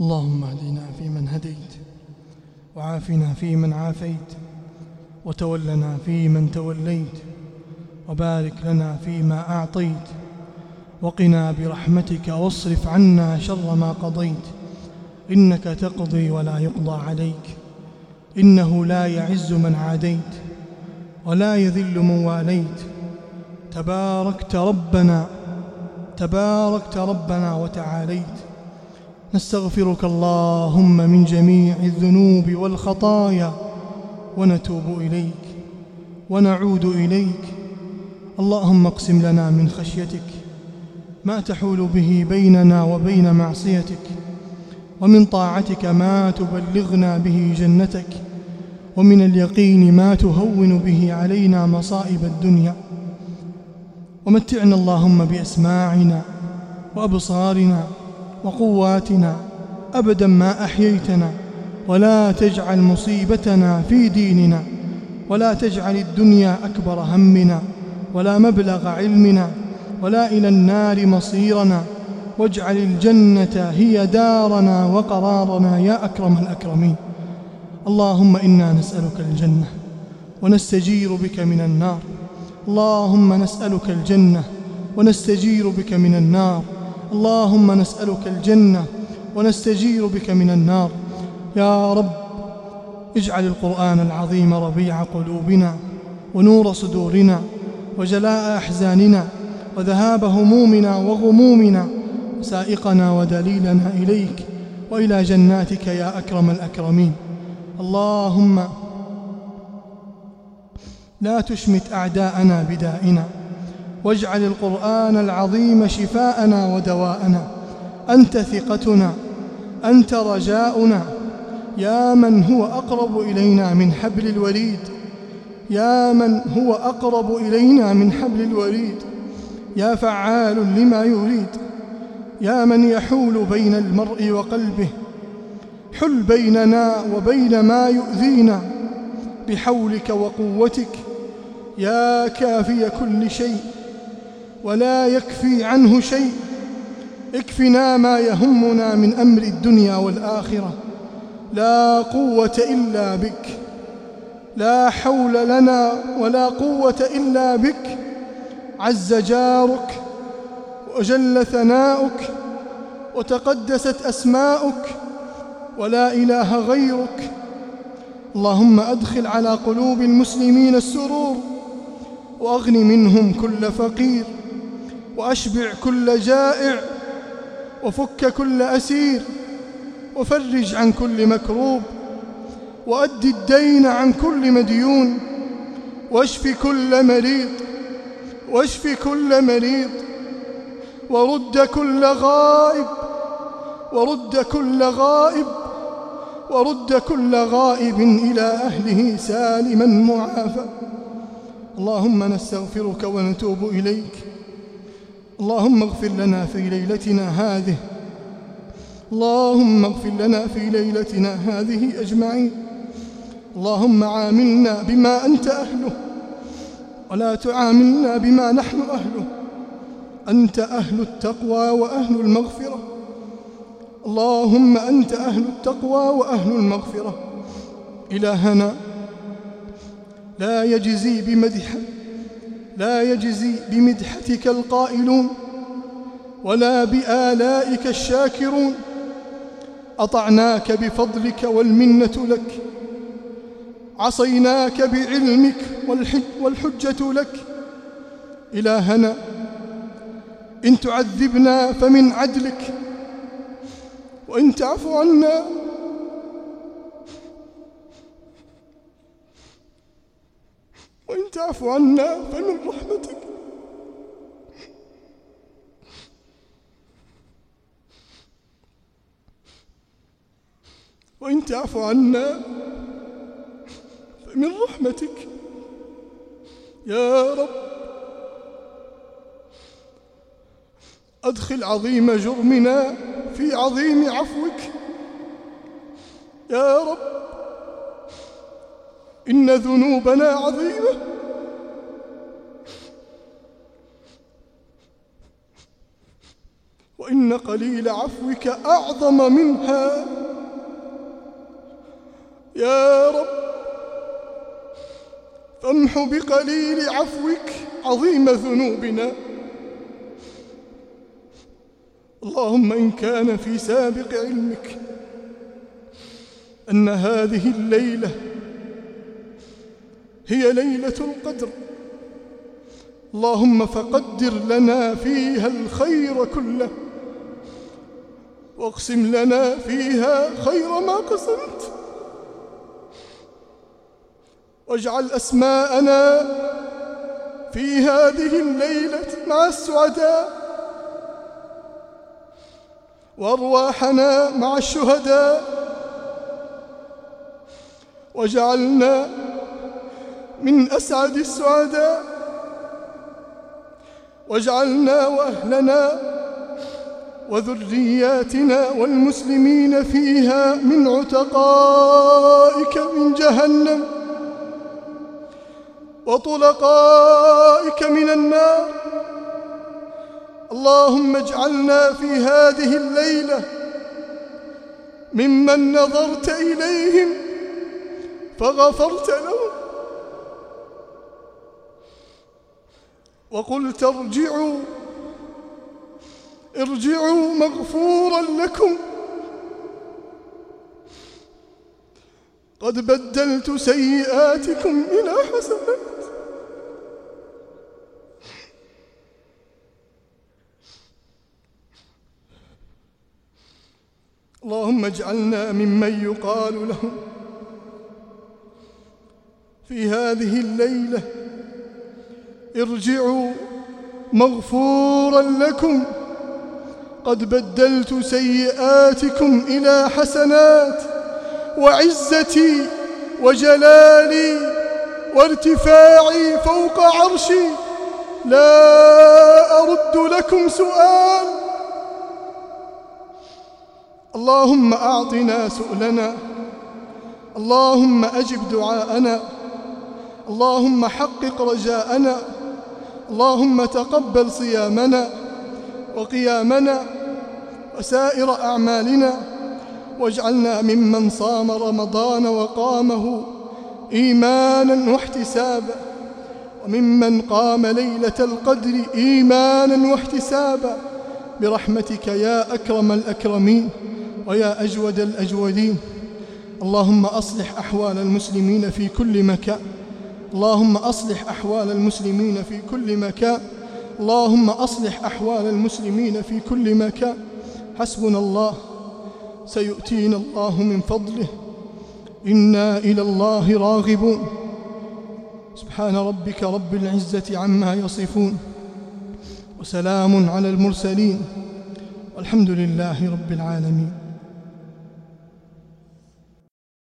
اللهم اهدنا فيمن هديت وعافنا فيمن عافيت وتولنا فيمن توليت وبارك لنا فيما أعطيت وقنا برحمتك واصرف عنا شر ما قضيت إنك تقضي ولا يقضى عليك إنه لا يعز من عاديت ولا يذل من واليت تباركت ربنا تباركت ربنا وتعاليت نستغفرك اللهم من جميع الذنوب والخطايا ونتوب إليك ونعود إليك. اللهم اقسم لنا من خشيتك ما تحول به بيننا وبين معصيتك ومن طاعتك ما تبلغنا به جنتك ومن اليقين ما تهون به علينا مصائب الدنيا. ومتعنا اللهم بأسماعنا وأبصارنا وقواتنا أبدا ما أحييتنا ولا تجعل مصيبتنا في ديننا ولا تجعل الدنيا أكبر همنا ولا مبلغ علمنا ولا إلى النار مصيرنا. واجعل الجنة هي دارنا وقرارنا يا أكرم الأكرمين. اللهم إنا نسألك الجنة ونستجير بك من النار. اللهم نسألك الجنة ونستجير بك من النار. اللهم نسألك الجنة ونستجير بك من النار. يا رب اجعل القرآن العظيم ربيع قلوبنا ونور صدورنا وجلاء أحزاننا وذهاب همومنا وغمومنا سائقنا ودليلنا إليك وإلى جناتك يا أكرم الأكرمين. اللهم لا تشمت أعداءنا بدائنا. واجعل القرآن العظيم شفاءنا ودواءنا. أنت ثقتنا. أنت رجاؤنا. يا من هو أقرب إلينا من حبل الوريد يا من هو أقرب إلينا من حبل الوريد يا فعال لما يريد. يا من يحول بين المرء وقلبه. حل بيننا وبين ما يؤذينا. بحولك وقوتك. يا كافي كل شيء. ولا يكفي عنه شيء. اكفنا ما يهمنا من أمر الدنيا والآخرة. لا قوة إلا بك. لا حول لنا ولا قوة إلا بك. عز جارك وجل ثناؤك وتقدست أسماؤك ولا إله غيرك. اللهم أدخل على قلوب المسلمين السرور وأغن منهم كل فقير. وأشبع كل جائع وفك كل أسير وفرج عن كل مكروب وأد الدين عن كل مديون واشف كل مريض واشف كل مريض ورد كل غائب ورد كل غائب ورد كل غائب إلى أهله سالما معافى اللهم نستغفرك ونتوب إليك اللهم اغفر لنا في ليلتنا هذه. اللهم اغفر لنا في ليلتنا هذه أجمعين. اللهم عاملنا بما أنت أهله. ولا تعاملنا بما نحن أهله. أنت أهل التقوى وأهل المغفرة. اللهم أنت أهل التقوى وأهل المغفرة. إلهنا لا يجزي بمدح لا يجزي بمدحتك القائلون ولا بآلائك الشاكرون. أطعناك بفضلك والمنة لك عصيناك بعلمك والحجة لك. إلهنا إن تعذبنا فمن عدلك وإن تعفو عنا وإن تعفو عنا فمن رحمتك وإن تعفو عنا فمن رحمتك يا رب أدخل عظيم جرمنا في عظيم عفوك. يا رب إن ذنوبنا عظيمة. وإن قليل عفوك أعظم منها. يا رب فامح بقليل عفوك عظيم ذنوبنا. اللهم إن كان في سابق علمك أن هذه الليلة هي ليلة القدر. اللهم فقدر لنا فيها الخير كله. واقسم لنا فيها خير ما قسمت. واجعل أسماءنا في هذه الليلة مع السعداء. وأرواحنا مع الشهداء. وجعلنا من أسعد السعداء. واجعلنا وأهلنا وذرياتنا والمسلمين فيها من عتقائك من جهنم وطلقائك من النار. اللهم اجعلنا في هذه الليلة ممن نظرت إليهم فغفرت لهم وقلت ارجعوا ارجعوا مغفورا لكم. قد بدلت سيئاتكم إلى حسنات. اللهم اجعلنا ممن يقال لهم في هذه الليلة ارجعوا مغفورا لكم. قد بدلت سيئاتكم إلى حسنات وعزتي وجلالي وارتفاعي فوق عرشي. لا أرد لكم سؤال. اللهم أعطنا سؤلنا. اللهم أجب دعاءنا. اللهم حقق رجاءنا. اللهم تقبل صيامنا وقيامنا وسائر أعمالنا واجعلنا ممن صام رمضان وقامه إيمانا واحتسابا وممن قام ليلة القدر إيمانا واحتسابا برحمتك يا أكرم الأكرمين ويا أجود الأجودين اللهم أصلح أحوال المسلمين في كل مكان اللهم أصلح أحوال المسلمين في كل مكان. اللهم أصلح أحوال المسلمين في كل مكان. حسبنا الله سيؤتينا الله من فضله. إنا إلى الله راغبون. سبحان ربك رب العزة عما يصفون. وسلام على المرسلين. والحمد لله رب العالمين.